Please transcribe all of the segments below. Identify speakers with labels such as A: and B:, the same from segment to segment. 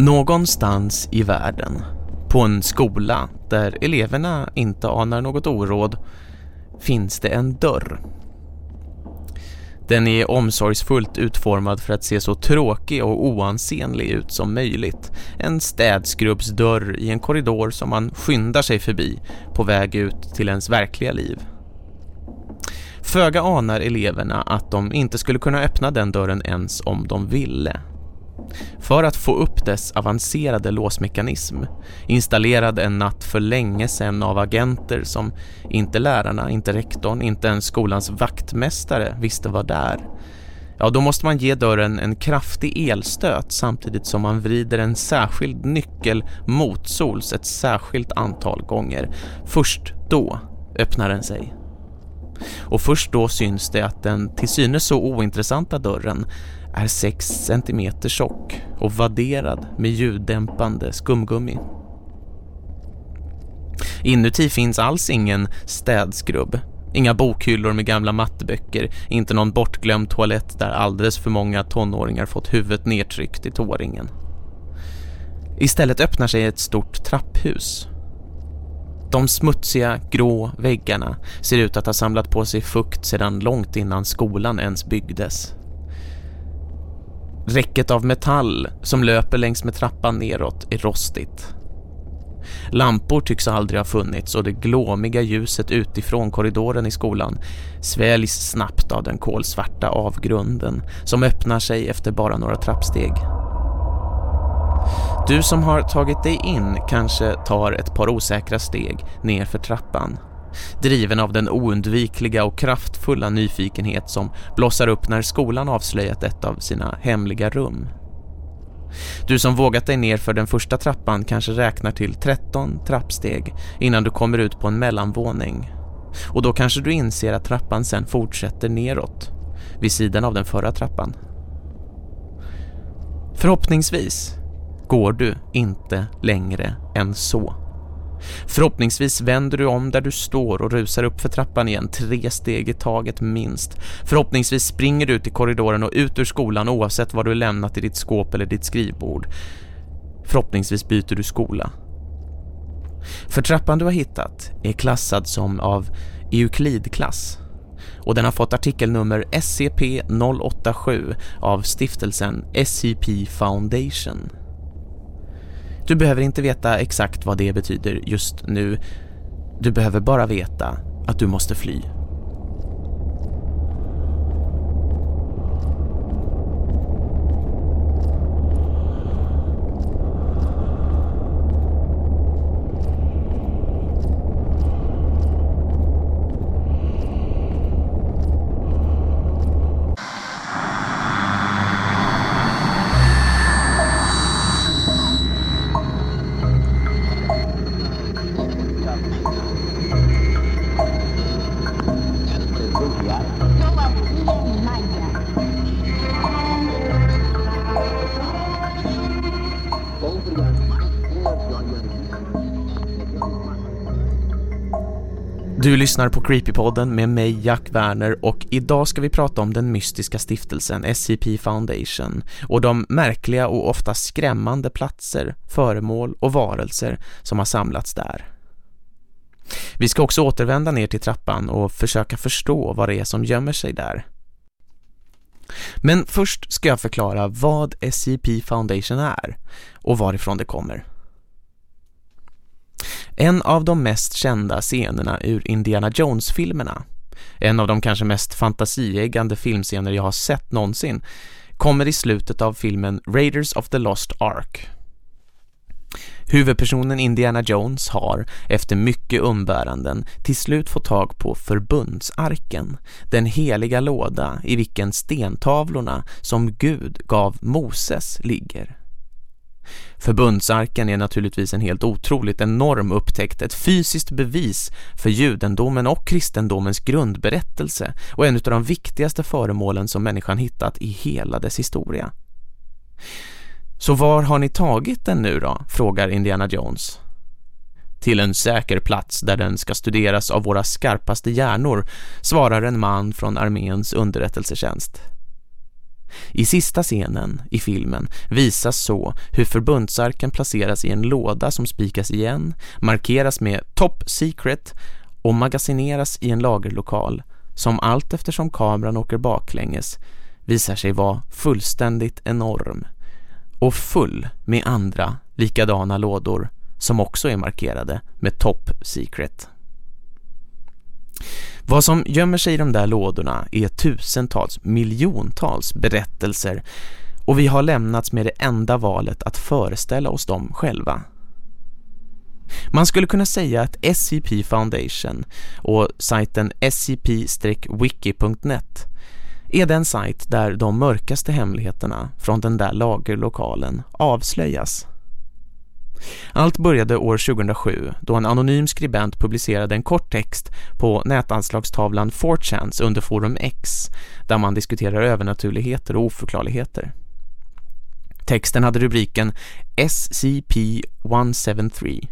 A: Någonstans i världen, på en skola där eleverna inte anar något oråd, finns det en dörr. Den är omsorgsfullt utformad för att se så tråkig och oansenlig ut som möjligt. En städskrubbsdörr i en korridor som man skyndar sig förbi på väg ut till ens verkliga liv. Föga anar eleverna att de inte skulle kunna öppna den dörren ens om de ville. För att få upp dess avancerade låsmekanism, installerad en natt för länge sedan av agenter som inte lärarna, inte rektorn, inte ens skolans vaktmästare visste var där. Ja, då måste man ge dörren en kraftig elstöt samtidigt som man vrider en särskild nyckel motsols ett särskilt antal gånger. Först då öppnar den sig. Och först då syns det att den till synes så ointressanta dörren är 6 cm tjock och vadderad med ljuddämpande skumgummi. Inuti finns alls ingen städskrubb, inga bokhyllor med gamla matteböcker, inte någon bortglömd toalett där alldeles för många tonåringar fått huvudet nedtryckt i tåringen. Istället öppnar sig ett stort trapphus. De smutsiga, grå väggarna ser ut att ha samlat på sig fukt sedan långt innan skolan ens byggdes. Räcket av metall som löper längs med trappan neråt är rostigt. Lampor tycks aldrig ha funnits och det glåmiga ljuset utifrån korridoren i skolan sväljs snabbt av den kolsvarta avgrunden som öppnar sig efter bara några trappsteg. Du som har tagit dig in kanske tar ett par osäkra steg ner för trappan driven av den oundvikliga och kraftfulla nyfikenhet som blossar upp när skolan avslöjat ett av sina hemliga rum. Du som vågat dig ner för den första trappan kanske räknar till 13 trappsteg innan du kommer ut på en mellanvåning. Och då kanske du inser att trappan sen fortsätter neråt, vid sidan av den förra trappan. Förhoppningsvis går du inte längre än så. Förhoppningsvis vänder du om där du står och rusar upp för trappan igen, tre steg i taget minst. Förhoppningsvis springer du ut i korridoren och ut ur skolan oavsett vad du lämnat i ditt skåp eller ditt skrivbord. Förhoppningsvis byter du skola. För trappan du har hittat är klassad som av Euklidklass och den har fått artikelnummer SCP-087 av stiftelsen SCP Foundation. Du behöver inte veta exakt vad det betyder just nu. Du behöver bara veta att du måste fly. Lyssnar på Creepypodden med mig Jack Werner och idag ska vi prata om den mystiska stiftelsen SCP Foundation och de märkliga och ofta skrämmande platser, föremål och varelser som har samlats där. Vi ska också återvända ner till trappan och försöka förstå vad det är som gömmer sig där. Men först ska jag förklara vad SCP Foundation är och varifrån det kommer. En av de mest kända scenerna ur Indiana Jones-filmerna, en av de kanske mest fantasieggande filmscener jag har sett någonsin, kommer i slutet av filmen Raiders of the Lost Ark. Huvudpersonen Indiana Jones har, efter mycket umbäranden, till slut fått tag på förbundsarken, den heliga låda i vilken stentavlorna som Gud gav Moses ligger. Förbundsarken är naturligtvis en helt otroligt enorm upptäckt, ett fysiskt bevis för judendomen och kristendomens grundberättelse och en av de viktigaste föremålen som människan hittat i hela dess historia. Så var har ni tagit den nu då? frågar Indiana Jones. Till en säker plats där den ska studeras av våra skarpaste hjärnor, svarar en man från arméns underrättelsetjänst. I sista scenen i filmen visas så hur förbundsarken placeras i en låda som spikas igen, markeras med Top Secret och magasineras i en lagerlokal som allt eftersom kameran åker baklänges visar sig vara fullständigt enorm och full med andra likadana lådor som också är markerade med Top Secret. Vad som gömmer sig i de där lådorna är tusentals, miljontals berättelser och vi har lämnats med det enda valet att föreställa oss dem själva. Man skulle kunna säga att SCP Foundation och sajten scp-wiki.net är den sajt där de mörkaste hemligheterna från den där lagerlokalen avslöjas. Allt började år 2007 då en anonym skribent publicerade en kort text på nätanslagstavlan 4chans under forum X där man diskuterar övernaturligheter och oförklarligheter. Texten hade rubriken SCP-173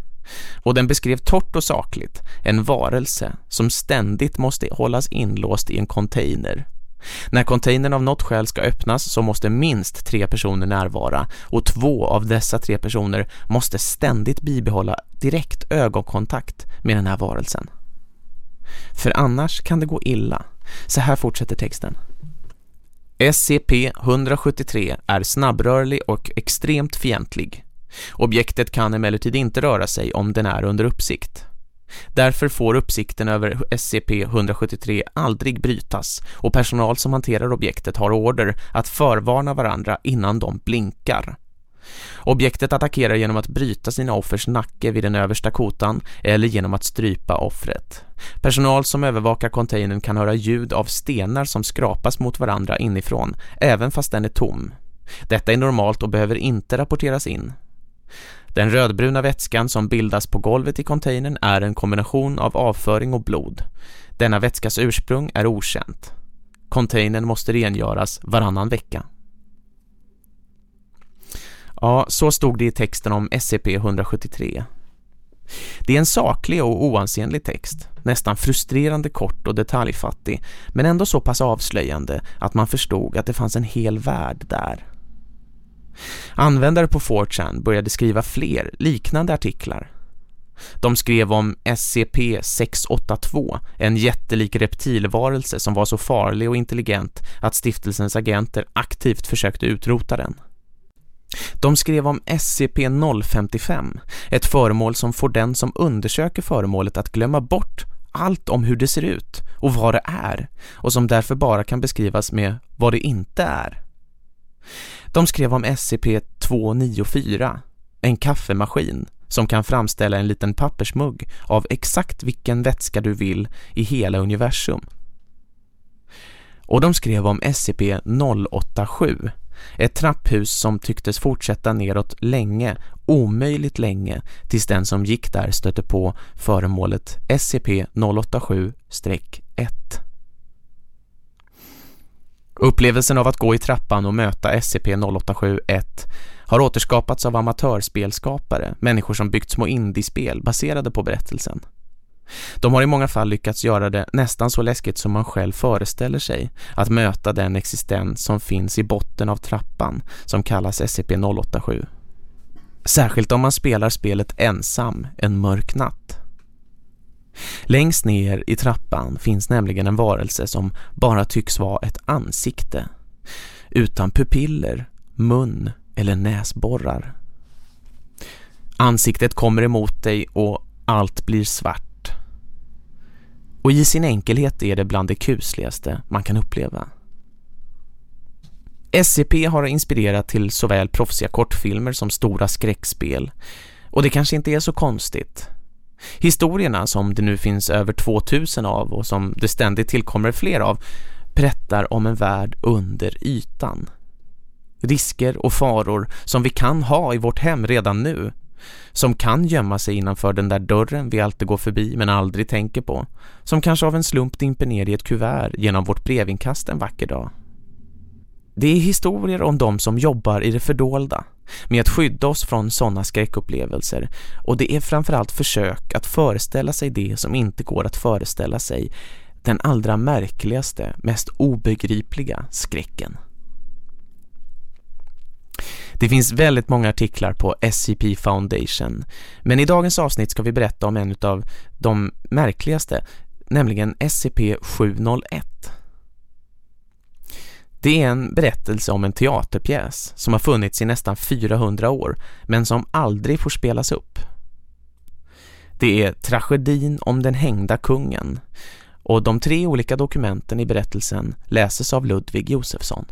A: och den beskrev torrt och sakligt en varelse som ständigt måste hållas inlåst i en container när containern av något skäl ska öppnas så måste minst tre personer närvara och två av dessa tre personer måste ständigt bibehålla direkt ögonkontakt med den här varelsen. För annars kan det gå illa. Så här fortsätter texten. SCP-173 är snabbrörlig och extremt fientlig. Objektet kan emellertid inte röra sig om den är under uppsikt. Därför får uppsikten över SCP-173 aldrig brytas och personal som hanterar objektet har order att förvarna varandra innan de blinkar. Objektet attackerar genom att bryta sina offers nacke vid den översta kotan eller genom att strypa offret. Personal som övervakar containern kan höra ljud av stenar som skrapas mot varandra inifrån, även fast den är tom. Detta är normalt och behöver inte rapporteras in. Den rödbruna vätskan som bildas på golvet i containern är en kombination av avföring och blod. Denna vätskas ursprung är okänt. Containern måste rengöras varannan vecka. Ja, så stod det i texten om SCP-173. Det är en saklig och oansenlig text, nästan frustrerande kort och detaljfattig, men ändå så pass avslöjande att man förstod att det fanns en hel värld där. Användare på 4chan började skriva fler liknande artiklar. De skrev om SCP-682, en jättelik reptilvarelse som var så farlig och intelligent att stiftelsens agenter aktivt försökte utrota den. De skrev om SCP-055, ett föremål som får den som undersöker föremålet att glömma bort allt om hur det ser ut och vad det är och som därför bara kan beskrivas med vad det inte är. De skrev om SCP-294, en kaffemaskin som kan framställa en liten pappersmugg av exakt vilken vätska du vill i hela universum. Och de skrev om SCP-087, ett trapphus som tycktes fortsätta neråt länge, omöjligt länge, tills den som gick där stötte på föremålet SCP-087-1. Upplevelsen av att gå i trappan och möta SCP-0871 har återskapats av amatörspelskapare, människor som byggt små indiespel baserade på berättelsen. De har i många fall lyckats göra det nästan så läskigt som man själv föreställer sig att möta den existens som finns i botten av trappan som kallas SCP-087. Särskilt om man spelar spelet ensam en mörk natt. Längst ner i trappan finns nämligen en varelse som bara tycks vara ett ansikte. Utan pupiller, mun eller näsborrar. Ansiktet kommer emot dig och allt blir svart. Och i sin enkelhet är det bland det kusligaste man kan uppleva. SCP har inspirerat till såväl proffsiga kortfilmer som stora skräckspel. Och det kanske inte är så konstigt. Historierna som det nu finns över 2000 av och som det ständigt tillkommer fler av berättar om en värld under ytan. Risker och faror som vi kan ha i vårt hem redan nu. Som kan gömma sig innanför den där dörren vi alltid går förbi men aldrig tänker på. Som kanske av en slump dimper ner i ett kuvert genom vårt brevinkast en vacker dag. Det är historier om de som jobbar i det fördolda med att skydda oss från sådana skräckupplevelser och det är framförallt försök att föreställa sig det som inte går att föreställa sig den allra märkligaste, mest obegripliga skräcken. Det finns väldigt många artiklar på SCP Foundation. Men i dagens avsnitt ska vi berätta om en av de märkligaste, nämligen SCP-701. Det är en berättelse om en teaterpjäs som har funnits i nästan 400 år men som aldrig får spelas upp. Det är tragedin om den hängda kungen och de tre olika dokumenten i berättelsen läses av Ludvig Josefsson.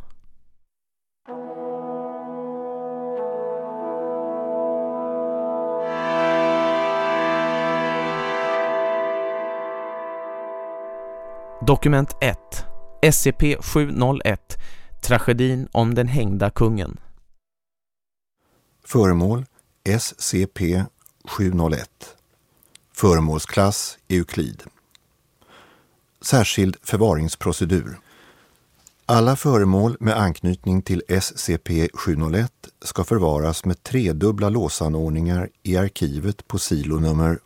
A: Dokument 1 SCP-701 Tragedin om den hängda kungen.
B: Föremål SCP-701 Föremålsklass Euklid. Särskild förvaringsprocedur. Alla föremål med anknytning till SCP-701 ska förvaras med tredubbla låsanordningar i arkivet på silonummer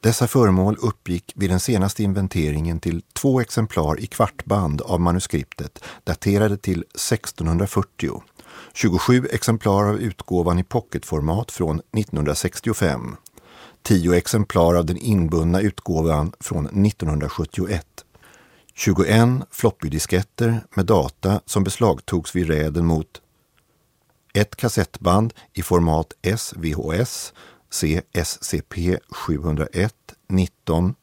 B: dessa föremål uppgick vid den senaste inventeringen till två exemplar i kvartband av manuskriptet daterade till 1640, 27 exemplar av utgåvan i pocketformat från 1965, 10 exemplar av den inbundna utgåvan från 1971, 21 floppydisketter med data som beslagtogs vid räden mot ett kassettband i format SVHS CSCP 701 19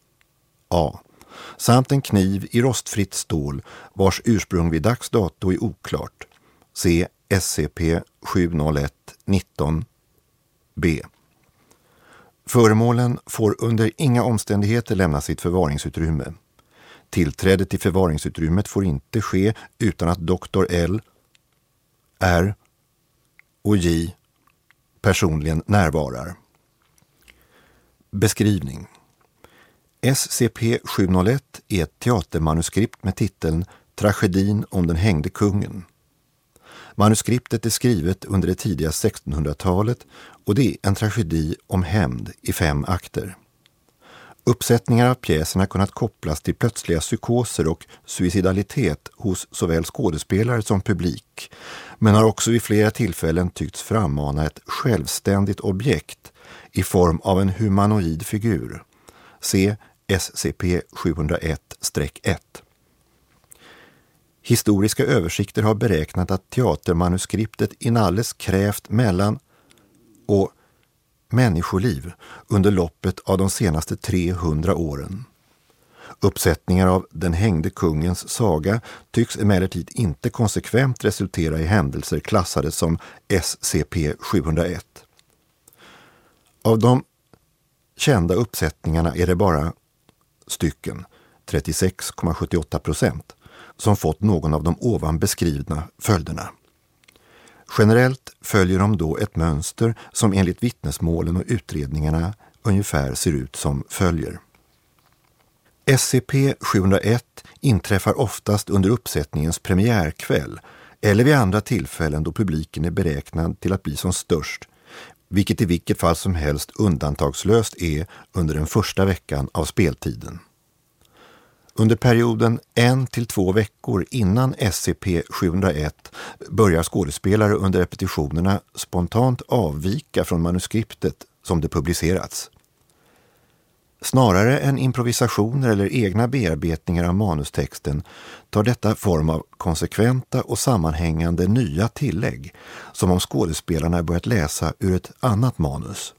B: A samt en kniv i rostfritt stål vars ursprung vid dags dato är oklart. Se SCP 701 19 B. Föremålen får under inga omständigheter lämna sitt förvaringsutrymme. Tillträde till förvaringsutrymmet får inte ske utan att Dr. L, R och J personligen närvarar. Beskrivning SCP-701 är ett teatermanuskript med titeln Tragedin om den hängde kungen. Manuskriptet är skrivet under det tidiga 1600-talet och det är en tragedi om hämnd i fem akter. Uppsättningar av pjäsen har kunnat kopplas till plötsliga psykoser och suicidalitet hos såväl skådespelare som publik, men har också vid flera tillfällen tyckts frammana ett självständigt objekt i form av en humanoid figur. Se SCP 701-1. Historiska översikter har beräknat att teatermanuskriptet inalles krävt mellan och människoliv under loppet av de senaste 300 åren. Uppsättningar av Den hängde kungens saga tycks emellertid inte konsekvent resultera i händelser klassade som SCP-701. Av de kända uppsättningarna är det bara stycken, 36,78 procent, som fått någon av de ovan beskrivna följderna. Generellt följer de då ett mönster som enligt vittnesmålen och utredningarna ungefär ser ut som följer. SCP-701 inträffar oftast under uppsättningens premiärkväll eller vid andra tillfällen då publiken är beräknad till att bli som störst vilket i vilket fall som helst undantagslöst är under den första veckan av speltiden. Under perioden en till två veckor innan SCP-701 börjar skådespelare under repetitionerna spontant avvika från manuskriptet som det publicerats. Snarare än improvisationer eller egna bearbetningar av manustexten tar detta form av konsekventa och sammanhängande nya tillägg som om skådespelarna börjat läsa ur ett annat manus.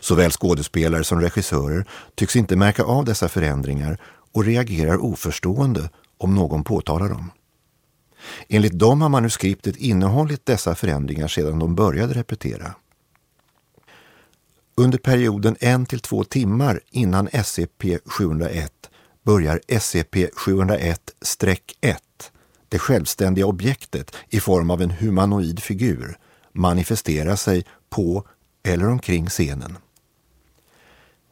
B: Såväl skådespelare som regissörer tycks inte märka av dessa förändringar och reagerar oförstående om någon påtalar dem. Enligt dem har manuskriptet innehållit dessa förändringar sedan de började repetera. Under perioden en till två timmar innan SCP-701 börjar SCP-701-1, det självständiga objektet i form av en humanoid figur, manifestera sig på eller omkring scenen.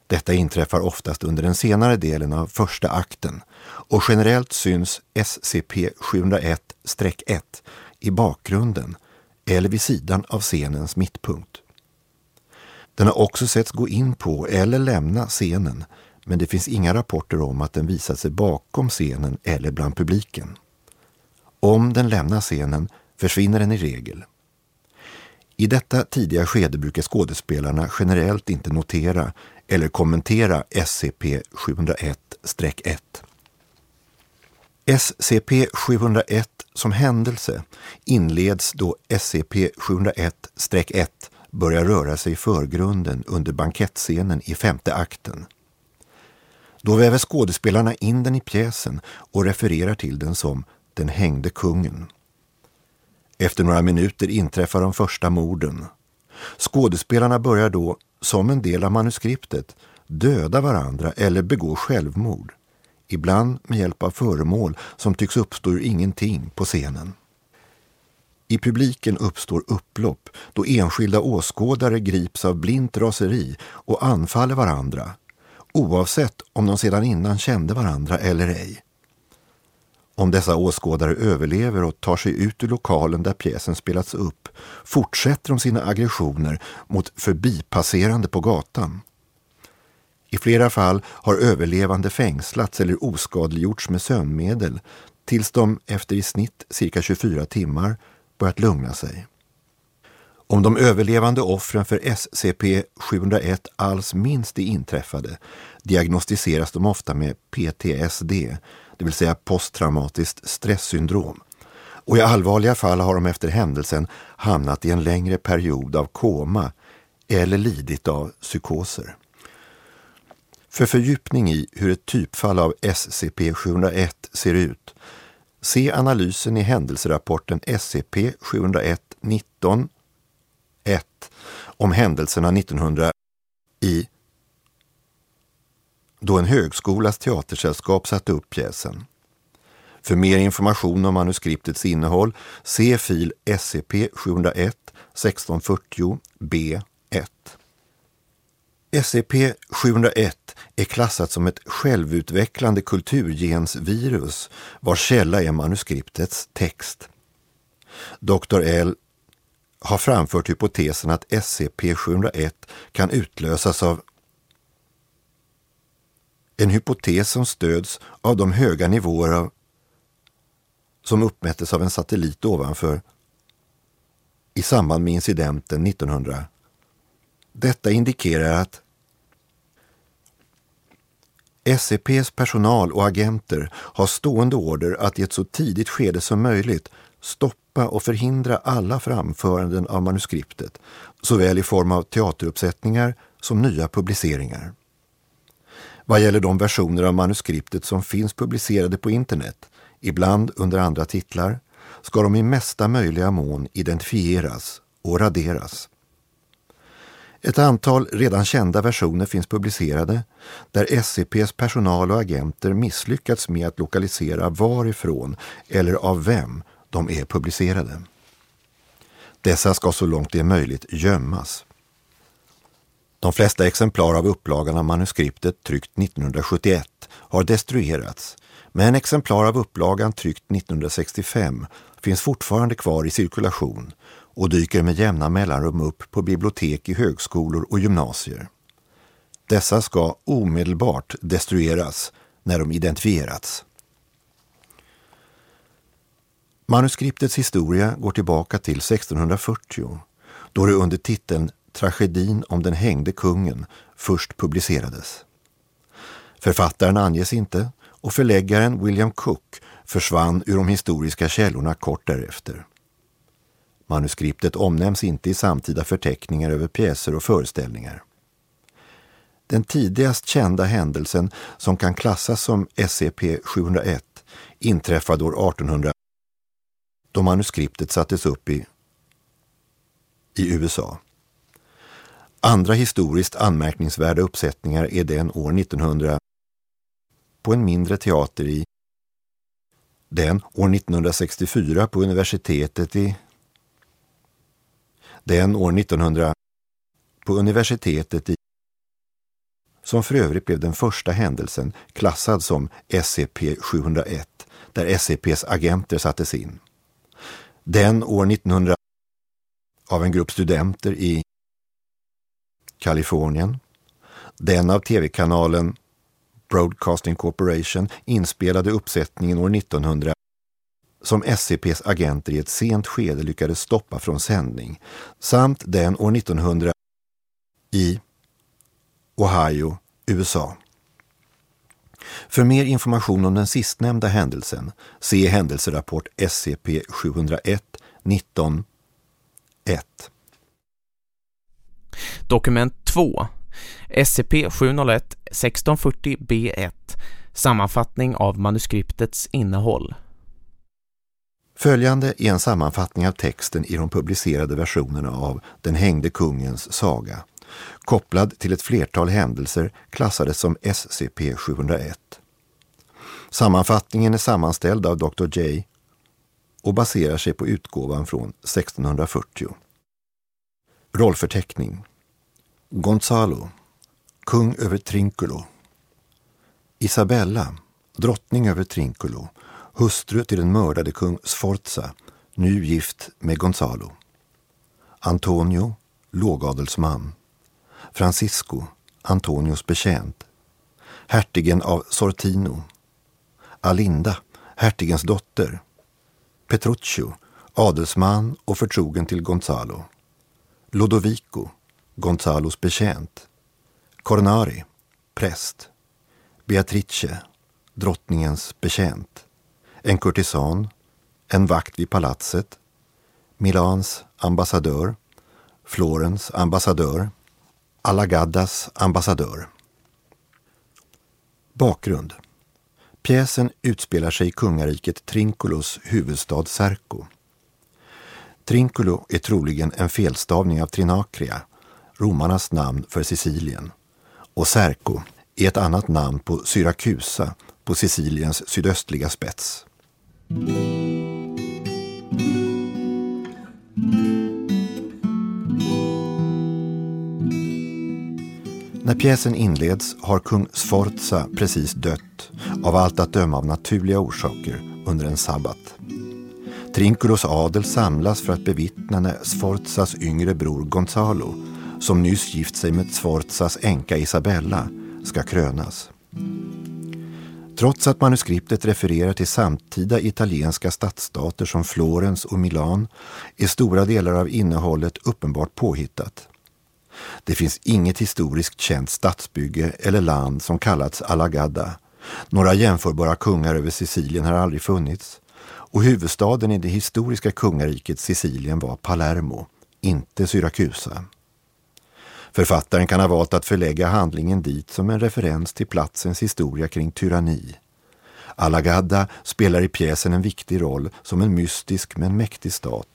B: Detta inträffar oftast under den senare delen av första akten och generellt syns SCP-701-1 i bakgrunden eller vid sidan av scenens mittpunkt. Den har också setts gå in på eller lämna scenen men det finns inga rapporter om att den visat sig bakom scenen eller bland publiken. Om den lämnar scenen försvinner den i regel, I detta tidiga skede brukar skådespelarna generellt inte notera eller kommentera SCP-701-1. SCP-701 som händelse inleds då SCP-701-1 börjar röra sig i förgrunden under bankettscenen i femte akten. Då väver skådespelarna in den i pjäsen och refererar till den som den hängde kungen. Efter några minuter inträffar de första morden. Skådespelarna börjar då, som en del av manuskriptet, döda varandra eller begå självmord. Ibland med hjälp av föremål som tycks uppstå ur ingenting på scenen. I publiken uppstår upplopp då enskilda åskådare grips av blint raseri och anfaller varandra oavsett om de sedan innan kände varandra eller ej. Om dessa åskådare överlever och tar sig ut ur lokalen där pjäsen spelats upp fortsätter de sina aggressioner mot förbipasserande på gatan. I flera fall har överlevande fängslats eller oskadliggjorts med sömnmedel tills de efter i snitt cirka 24 timmar börjat lugna sig. Om de överlevande offren för SCP-701 alls minns det inträffade diagnostiseras de ofta med PTSD, det vill säga posttraumatiskt stresssyndrom. Och i allvarliga fall har de efter händelsen hamnat i en längre period av koma eller lidit av psykoser. För fördjupning i hur ett typfall av SCP-701 ser ut, se analysen i händelserapporten SCP-701-19 1 om händelserna 1900 i då en högskolas teatersällskap satte upp pjäsen. För mer information om manuskriptets innehåll, se fil SCP-701 1640 B SCP-701 är klassat som ett självutvecklande kulturgensvirus vars källa är manuskriptets text. Dr. L har framfört hypotesen att SCP-701 kan utlösas av en hypotes som stöds av de höga nivåer av, som uppmättes av en satellit ovanför i samband med incidenten 1900. Detta indikerar att SCPs personal och agenter har stående order att i ett så tidigt skede som möjligt stoppa och förhindra alla framföranden av manuskriptet, såväl i form av teateruppsättningar som nya publiceringar. Vad gäller de versioner av manuskriptet som finns publicerade på internet, ibland under andra titlar, ska de i mesta möjliga mån identifieras och raderas. Ett antal redan kända versioner finns publicerade där SCPs personal och agenter misslyckats med att lokalisera varifrån eller av vem de är publicerade. Dessa ska så långt det är möjligt gömmas. De flesta exemplar av upplagan av manuskriptet tryckt 1971 har destruerats, men exemplar av upplagan tryckt 1965 finns fortfarande kvar i cirkulation och dyker med jämna mellanrum upp på bibliotek i högskolor och gymnasier. Dessa ska omedelbart destrueras när de identifierats. Manuskriptets historia går tillbaka till 1640 då det under titeln Tragedin om den hängde kungen först publicerades. Författaren anges inte och förläggaren William Cook försvann ur de historiska källorna kort därefter. Manuskriptet omnämns inte i samtida förteckningar över pjäser och föreställningar. Den tidigast kända händelsen som kan klassas som SCP-701 inträffade år 1800 då manuskriptet sattes upp i, i USA. Andra historiskt anmärkningsvärda uppsättningar är den år 1900 på en mindre teater i den år 1964 på universitetet i den år 1900 på universitetet i som för övrigt blev den första händelsen klassad som SCP-701 där SCPs agenter sattes in. Den år 1900 av en grupp studenter i Kalifornien. Den av tv-kanalen Broadcasting Corporation inspelade uppsättningen år 1900 som SCPs agenter i ett sent skede lyckades stoppa från sändning samt den år 1900 i Ohio, USA. För mer information om den sistnämnda händelsen, se händelserapport SCP-701 19 1.
A: Dokument 2 SCP-701 1640-B1 Sammanfattning av manuskriptets innehåll
B: Följande är en sammanfattning av texten i de publicerade versionerna av Den hängde kungens saga, kopplad till ett flertal händelser klassade som SCP-701. Sammanfattningen är sammanställd av Dr. J och baserar sig på utgåvan från 1640. Rollförteckning Gonzalo, kung över Trinculo. Isabella, drottning över Trinculo, hustru till den mördade kung Sforza, nu gift med Gonzalo. Antonio, lågadelsman. Francisco, Antonios betjänt. Hertigen av Sortino. Alinda, hertigens dotter. Petruccio, adelsman och förtrogen till Gonzalo. Lodovico, Gonzalos betjänt. Cornari, präst. Beatrice, drottningens betjänt. En kurtisan, en vakt vid palatset. Milans ambassadör. Florens ambassadör. Alagaddas ambassadör. Bakgrund Pjäsen utspelar sig i kungariket Trinculos huvudstad Serco. Trinculo är troligen en felstavning av Trinacria, romarnas namn för Sicilien, och Serco är ett annat namn på Syrakusa på Siciliens sydöstliga spets. När pjäsen inleds har kung Sforza precis dött, av allt att döma av naturliga orsaker, under en sabbat. Trinculos adel samlas för att bevittna när Sforzas yngre bror Gonzalo, som nyss gift sig med Sforzas änka Isabella, ska krönas. Trots att manuskriptet refererar till samtida italienska stadsstater som Florens och Milan är stora delar av innehållet uppenbart påhittat. Det finns inget historiskt känt stadsbygge eller land som kallats Alagadda. Några jämförbara kungar över Sicilien har aldrig funnits. Och huvudstaden i det historiska kungariket Sicilien var Palermo, inte Syrakusa. Författaren kan ha valt att förlägga handlingen dit som en referens till platsens historia kring tyranni. Alagadda spelar i pjäsen en viktig roll som en mystisk men mäktig stat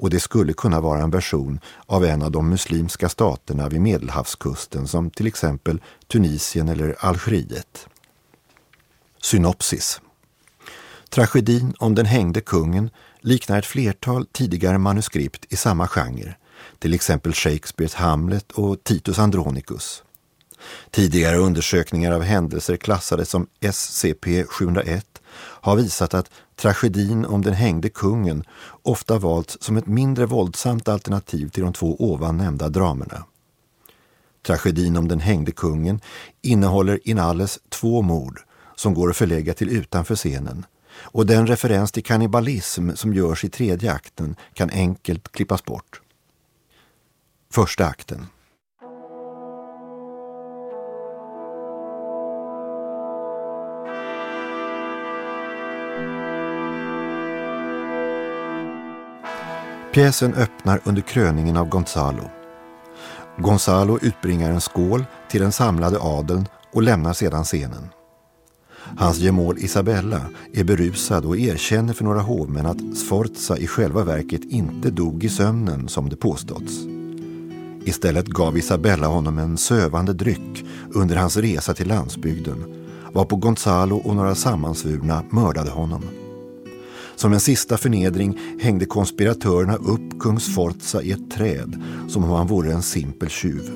B: och det skulle kunna vara en version av en av de muslimska staterna vid Medelhavskusten som till exempel Tunisien eller Algeriet. Synopsis Tragedin om den hängde kungen liknar ett flertal tidigare manuskript i samma genre, till exempel Shakespeares Hamlet och Titus Andronicus. Tidigare undersökningar av händelser klassade som SCP-701 har visat att tragedin om den hängde kungen ofta valts som ett mindre våldsamt alternativ till de två ovan nämnda dramerna. Tragedin om den hängde kungen innehåller inalles två mord som går att förlägga till utanför scenen och den referens till kannibalism som görs i tredje akten kan enkelt klippas bort. Första akten Pjäsen öppnar under kröningen av Gonzalo. Gonzalo utbringar en skål till den samlade adeln och lämnar sedan scenen. Hans gemål Isabella är berusad och erkänner för några hovmän att Sforza i själva verket inte dog i sömnen som det påståtts. Istället gav Isabella honom en sövande dryck under hans resa till landsbygden varpå Gonzalo och några sammansvurna mördade honom. Som en sista förnedring hängde konspiratörerna upp kung Sforza i ett träd som om han vore en simpel tjuv.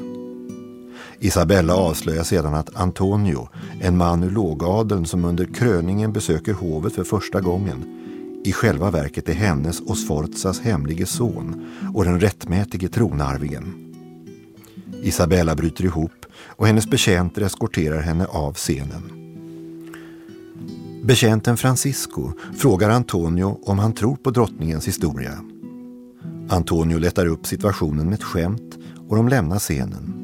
B: Isabella avslöjar sedan att Antonio, en man ur lågadeln som under kröningen besöker hovet för första gången, i själva verket är hennes och Sforzas hemlige son och den rättmätige tronarvingen. Isabella bryter ihop och hennes betjänter eskorterar henne av scenen. Betjänten Francisco frågar Antonio om han tror på drottningens historia. Antonio lättar upp situationen med ett skämt och de lämnar scenen.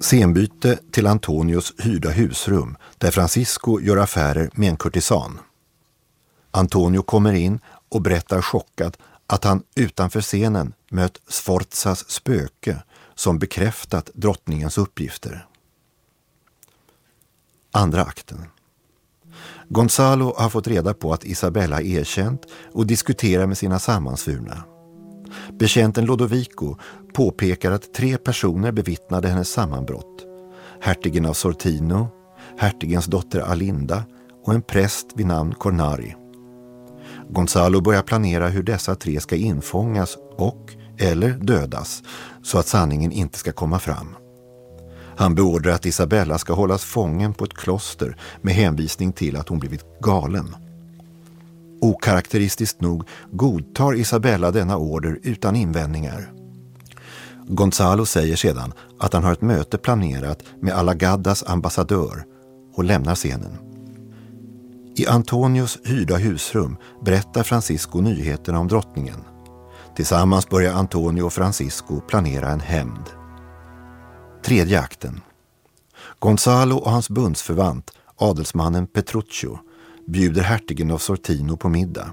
B: Scenbyte till Antonios hyrda husrum där Francisco gör affärer med en kurtisan. Antonio kommer in och berättar chockad att han utanför scenen mött Sforzas spöke som bekräftat drottningens uppgifter. Andra akten. Gonzalo har fått reda på att Isabella erkänt och diskuterar med sina sammansvurna. Betjänten Lodovico påpekar att tre personer bevittnade hennes sammanbrott. Hertigen av Sortino, hertigens dotter Alinda och en präst vid namn Cornari. Gonzalo börjar planera hur dessa tre ska infångas och eller dödas så att sanningen inte ska komma fram. Han beordrar att Isabella ska hållas fången på ett kloster med hänvisning till att hon blivit galen. Okaraktäristiskt nog godtar Isabella denna order utan invändningar. Gonzalo säger sedan att han har ett möte planerat med Alagaddas ambassadör och lämnar scenen. I Antonios hyrda husrum berättar Francisco nyheterna om drottningen. Tillsammans börjar Antonio och Francisco planera en hämnd. Tredje akten. Gonzalo och hans bundsförvant, adelsmannen Petruccio, bjuder hertigen av Sortino på middag.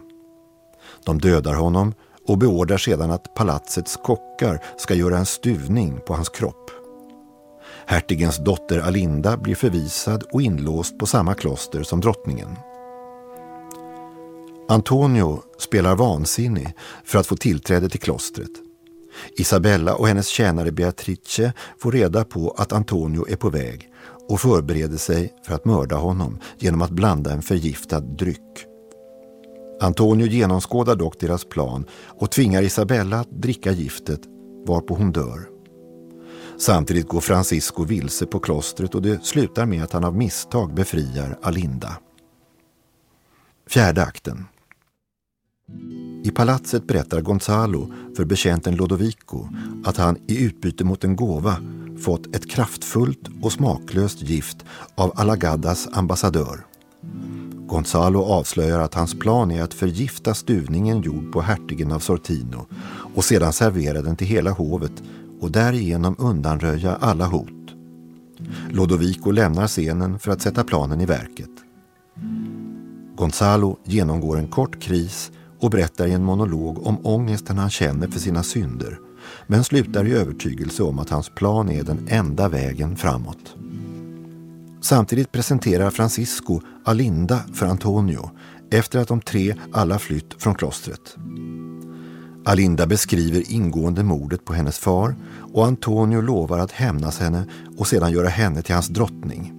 B: De dödar honom och beordrar sedan att palatsets kockar ska göra en stuvning på hans kropp. Hertigens dotter Alinda blir förvisad och inlåst på samma kloster som drottningen. Antonio spelar vansinnig för att få tillträde till klostret. Isabella och hennes tjänare Beatrice får reda på att Antonio är på väg och förbereder sig för att mörda honom genom att blanda en förgiftad dryck. Antonio genomskådar dock deras plan och tvingar Isabella att dricka giftet varpå hon dör. Samtidigt går Francisco vilse på klostret och det slutar med att han av misstag befriar Alinda. Fjärde akten. I palatset berättar Gonzalo för betjänten Lodovico att han i utbyte mot en gåva fått ett kraftfullt och smaklöst gift av Alagaddas ambassadör. Gonzalo avslöjar att hans plan är att förgifta stuvningen gjord på hertigen av Sortino och sedan servera den till hela hovet och därigenom undanröja alla hot. Lodovico lämnar scenen för att sätta planen i verket. Gonzalo genomgår en kort kris och berättar i en monolog om ångesten han känner för sina synder men slutar i övertygelse om att hans plan är den enda vägen framåt. Samtidigt presenterar Francisco Alinda för Antonio efter att de tre alla flytt från klostret. Alinda beskriver ingående mordet på hennes far och Antonio lovar att hämnas henne och sedan göra henne till hans drottning.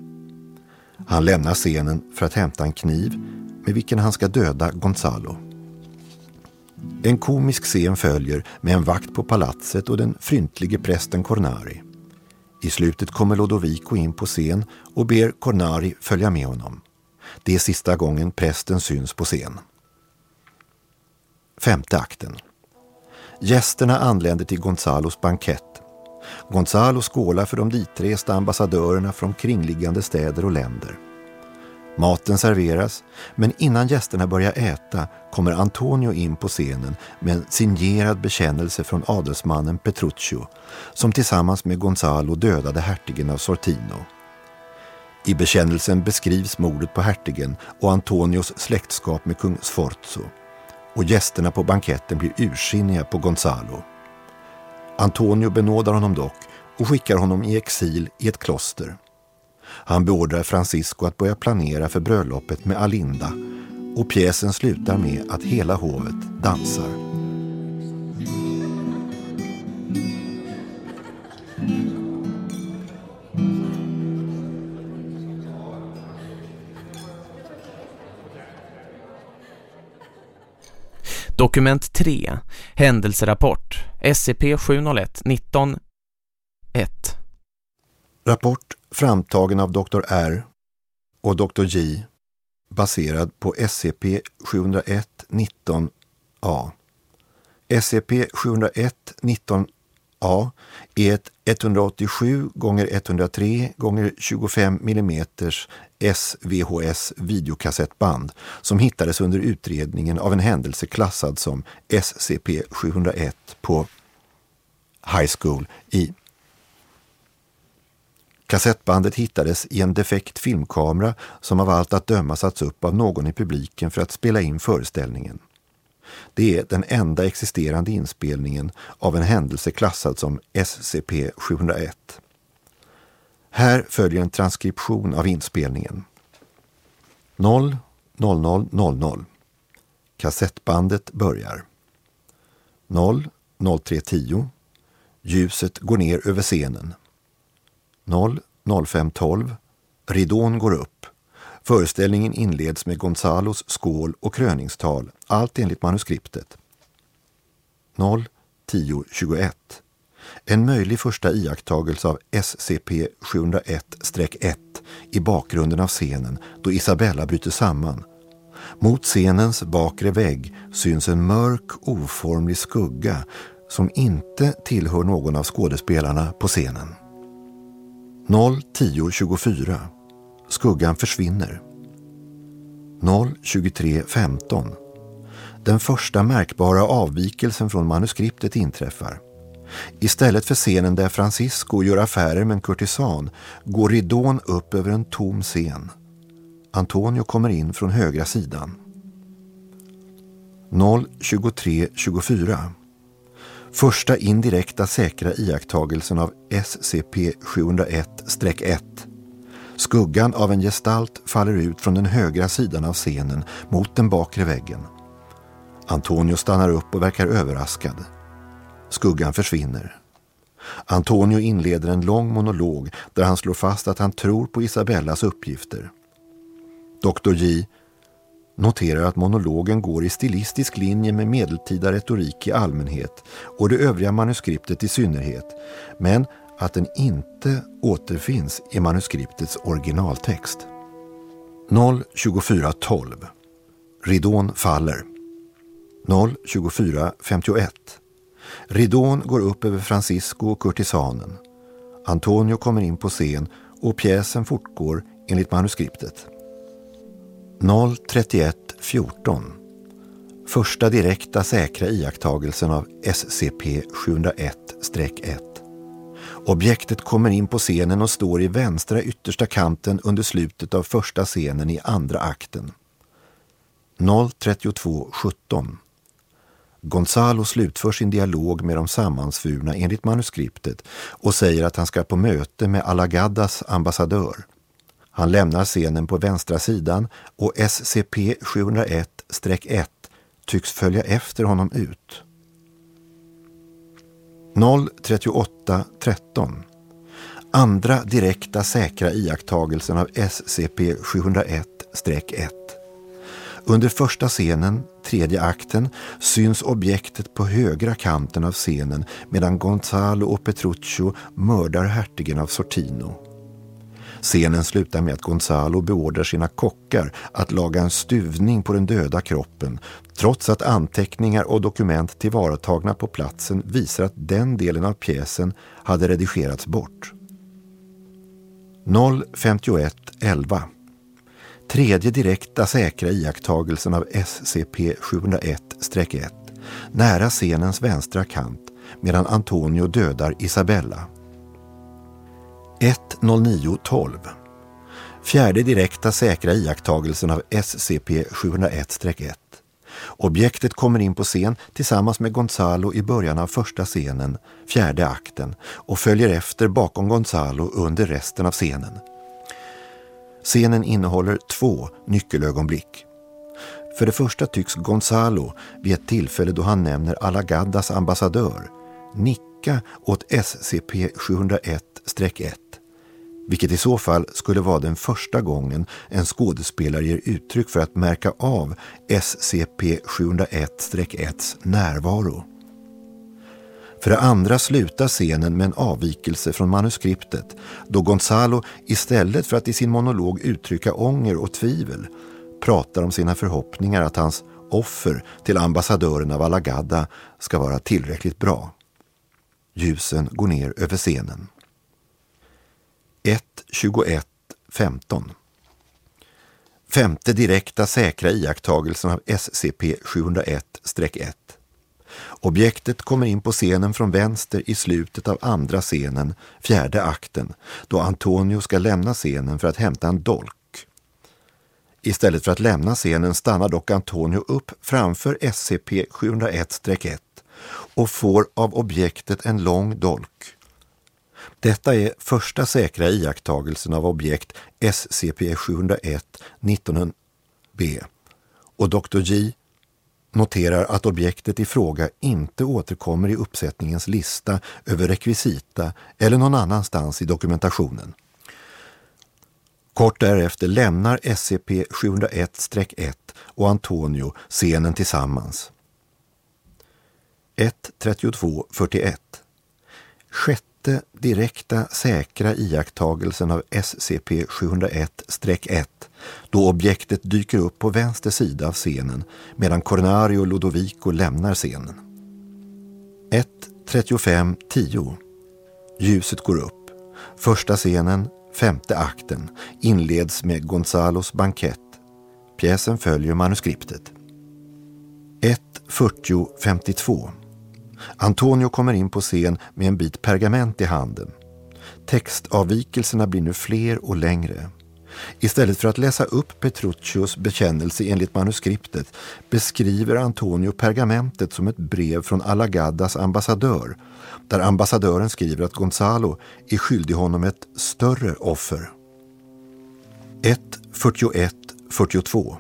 B: Han lämnar scenen för att hämta en kniv med vilken han ska döda Gonzalo. En komisk scen följer med en vakt på palatset och den fryntlige prästen Cornari. I slutet kommer Lodovico in på scen och ber Cornari följa med honom. Det är sista gången prästen syns på scen. Femte akten. Gästerna anländer till Gonzalos bankett. Gonzalo skålar för de ditresta ambassadörerna från kringliggande städer och länder. Maten serveras, men innan gästerna börjar äta kommer Antonio in på scenen med en signerad bekännelse från adelsmannen Petruccio som tillsammans med Gonzalo dödade hertigen av Sortino. I bekännelsen beskrivs mordet på hertigen och Antonios släktskap med kung Sforzo och gästerna på banketten blir ursinniga på Gonzalo. Antonio benådar honom dock och skickar honom i exil i ett kloster. Han beordrar Francisco att börja planera för bröllopet med Alinda och pjäsen slutar med att hela hovet dansar.
A: Dokument 3. Händelserapport. SCP-701 19 1.
B: Rapport framtagen av Dr. R och Dr. J baserad på SCP-701 19 A. SCP-701 19 A är ett 187 x 103 x 25 mm SVHS videokassettband som hittades under utredningen av en händelse klassad som SCP-701 på High School i Kassettbandet hittades i en defekt filmkamera som av allt att döma satts upp av någon i publiken för att spela in föreställningen. Det är den enda existerande inspelningen av en händelse klassad som SCP-701. Här följer en transkription av inspelningen. 0 00 00 Kassettbandet börjar. 0 0310 Ljuset går ner över scenen. 0 0512 Ridån går upp. Föreställningen inleds med Gonzalos skål och kröningstal, allt enligt manuskriptet. 010.21. En möjlig första iakttagelse av SCP-701-1 i bakgrunden av scenen då Isabella bryter samman. Mot scenens bakre vägg syns en mörk, oformlig skugga som inte tillhör någon av skådespelarna på scenen. 01024 Skuggan försvinner. 02315 Den första märkbara avvikelsen från manuskriptet inträffar. Istället för scenen där Francisco gör affärer med en kurtisan går ridån upp över en tom scen. Antonio kommer in från högra sidan. 02324 Första indirekta säkra iakttagelsen av SCP-701-1. Skuggan av en gestalt faller ut från den högra sidan av scenen mot den bakre väggen. Antonio stannar upp och verkar överraskad. Skuggan försvinner. Antonio inleder en lång monolog där han slår fast att han tror på Isabellas uppgifter. Dr. J noterar att monologen går i stilistisk linje med medeltida retorik i allmänhet och det övriga manuskriptet i synnerhet, men att den inte återfinns i manuskriptets originaltext. 02412 Ridån faller. 02451 Ridån går upp över Francisco och kurtisanen. Antonio kommer in på scen och pjäsen fortgår enligt manuskriptet. 031 14 Första direkta säkra iakttagelsen av SCP-701-1. Objektet kommer in på scenen och står i vänstra yttersta kanten under slutet av första scenen i andra akten. 03217 Gonzalo slutför sin dialog med de sammansvurna enligt manuskriptet och säger att han ska på möte med Alagaddas ambassadör. Han lämnar scenen på vänstra sidan och SCP-701-1 tycks följa efter honom ut. 03813 Andra direkta säkra iakttagelsen av SCP-701-1 under första scenen, tredje akten, syns objektet på högra kanten av scenen medan Gonzalo och Petruccio mördar hertigen av Sortino. Scenen slutar med att Gonzalo beordrar sina kockar att laga en stuvning på den döda kroppen trots att anteckningar och dokument tillvaratagna på platsen visar att den delen av pjäsen hade redigerats bort. 05111 Tredje direkta säkra iakttagelsen av SCP-701-1 nära scenens vänstra kant medan Antonio dödar Isabella. 10912 Fjärde direkta säkra iakttagelsen av SCP-701-1 Objektet kommer in på scen tillsammans med Gonzalo i början av första scenen, fjärde akten, och följer efter bakom Gonzalo under resten av scenen. Scenen innehåller två nyckelögonblick. För det första tycks Gonzalo, vid ett tillfälle då han nämner Alagaddas ambassadör, nicka åt SCP-701-1 vilket i så fall skulle vara den första gången en skådespelare ger uttryck för att märka av SCP-701-1s närvaro. För det andra slutar scenen med en avvikelse från manuskriptet då Gonzalo istället för att i sin monolog uttrycka ånger och tvivel pratar om sina förhoppningar att hans offer till ambassadören av Alagadda ska vara tillräckligt bra. Ljusen går ner över scenen. 1.21.15 Femte direkta säkra iakttagelsen av SCP-701-1. Objektet kommer in på scenen från vänster i slutet av andra scenen, fjärde akten, då Antonio ska lämna scenen för att hämta en dolk. Istället för att lämna scenen stannar dock Antonio upp framför SCP-701-1 och får av objektet en lång dolk. Detta är första säkra iakttagelsen av objekt SCP-701 19B och Dr. J noterar att objektet i fråga inte återkommer i uppsättningens lista över rekvisita eller någon annanstans i dokumentationen. Kort därefter lämnar SCP-701-1 och Antonio scenen tillsammans. 1.32.41 Sjätte direkta säkra iakttagelsen av SCP-701-1 då objektet dyker upp på vänster sida av scenen medan Cornario Lodovico lämnar scenen. 1.35.10 Ljuset går upp. Första scenen, femte akten, inleds med Gonzalos bankett. Pjäsen följer manuskriptet. 1.40.52 Antonio kommer in på scen med en bit pergament i handen. Textavvikelserna blir nu fler och längre. Istället för att läsa upp Petruccios bekännelse enligt manuskriptet beskriver Antonio pergamentet som ett brev från Alagaddas ambassadör där ambassadören skriver att Gonzalo är skyldig honom ett större offer. 1.41.42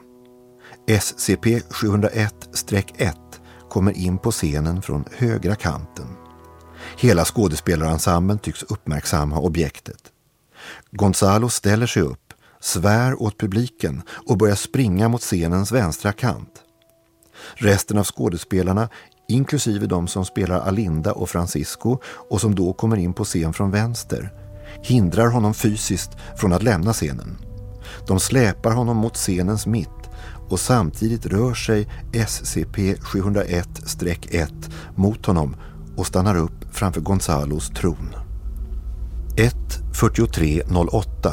B: SCP-701-1 kommer in på scenen från högra kanten. Hela skådespelarensemblen tycks uppmärksamma objektet. Gonzalo ställer sig upp, svär åt publiken och börjar springa mot scenens vänstra kant. Resten av skådespelarna, inklusive de som spelar Alinda och Francisco och som då kommer in på scen från vänster, hindrar honom fysiskt från att lämna scenen. De släpar honom mot scenens mitt och samtidigt rör sig SCP-701-1 mot honom och stannar upp framför Gonzalos tron. 1.43.08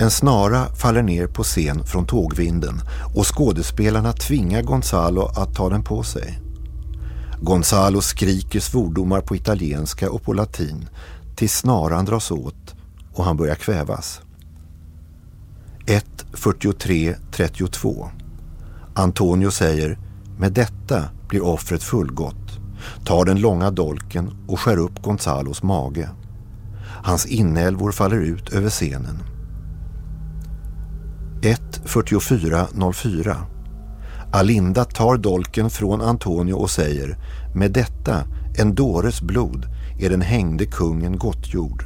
B: En snara faller ner på scen från tågvinden och skådespelarna tvingar Gonzalo att ta den på sig. Gonzalo skriker svordomar på italienska och på latin tills snaran dras åt och han börjar kvävas. 1.43.32 Antonio säger med detta blir offret fullgott, tar den långa dolken och skär upp Gonzalos mage. Hans inälvor faller ut över scenen. 1.44.04 Alinda tar dolken från Antonio och säger med detta, en dåres blod, är den hängde kungen gottgjord.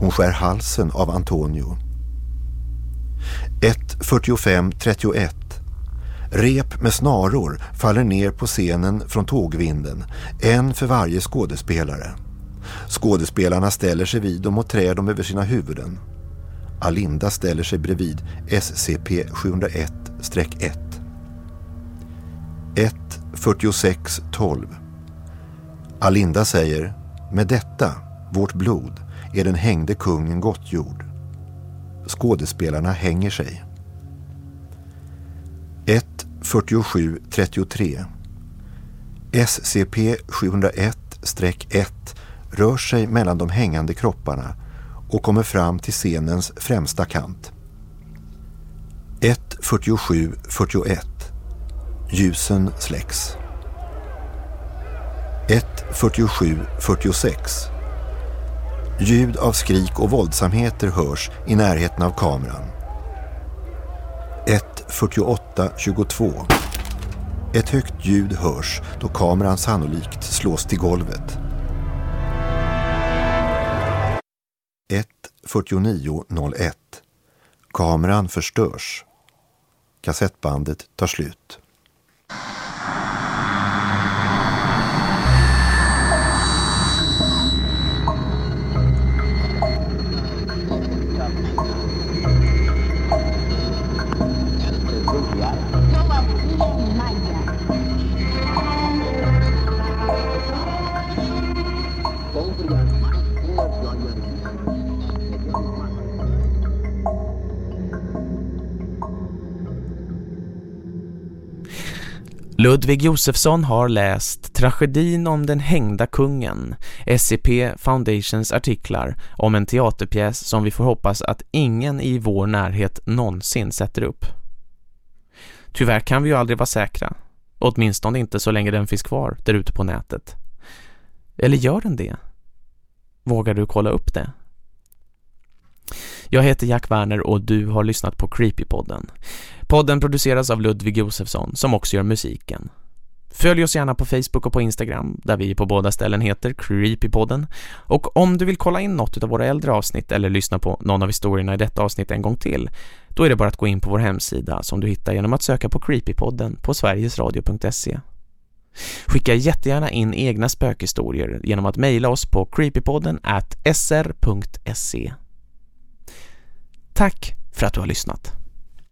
B: Hon skär halsen av Antonio. 1.45.31 Rep med snaror faller ner på scenen från tågvinden, en för varje skådespelare. Skådespelarna ställer sig vid dem och trär dem över sina huvuden. Alinda ställer sig bredvid SCP-701-1. 1.46.12 Alinda säger med detta, vårt blod, är den hängde kungen gottgjord. Skådespelarna hänger sig. 1.47.33 SCP-701-1 rör sig mellan de hängande kropparna och kommer fram till scenens främsta kant. 1.47.41 Ljusen släcks. 1.47.46 Ljud av skrik och våldsamheter hörs i närheten av kameran. 1.48.22 Ett högt ljud hörs då kameran sannolikt slås till golvet. 1.49.01 Kameran förstörs. Kassettbandet tar slut.
A: Ludvig Josefsson har läst Tragedin om den hängda kungen, SCP Foundations artiklar om en teaterpjäs som vi får hoppas att ingen i vår närhet någonsin sätter upp. Tyvärr kan vi ju aldrig vara säkra, åtminstone inte så länge den finns kvar där ute på nätet. Eller gör den det? Vågar du kolla upp det? Jag heter Jack Werner och du har lyssnat på Creepypodden. Podden produceras av Ludvig Josefsson som också gör musiken. Följ oss gärna på Facebook och på Instagram där vi på båda ställen heter Creepypodden. Och om du vill kolla in något av våra äldre avsnitt eller lyssna på någon av historierna i detta avsnitt en gång till då är det bara att gå in på vår hemsida som du hittar genom att söka på Creepypodden på sverigesradio.se. Skicka jättegärna in egna spökhistorier genom att mejla oss på creepypodden at sr.se. Tack för att du har lyssnat.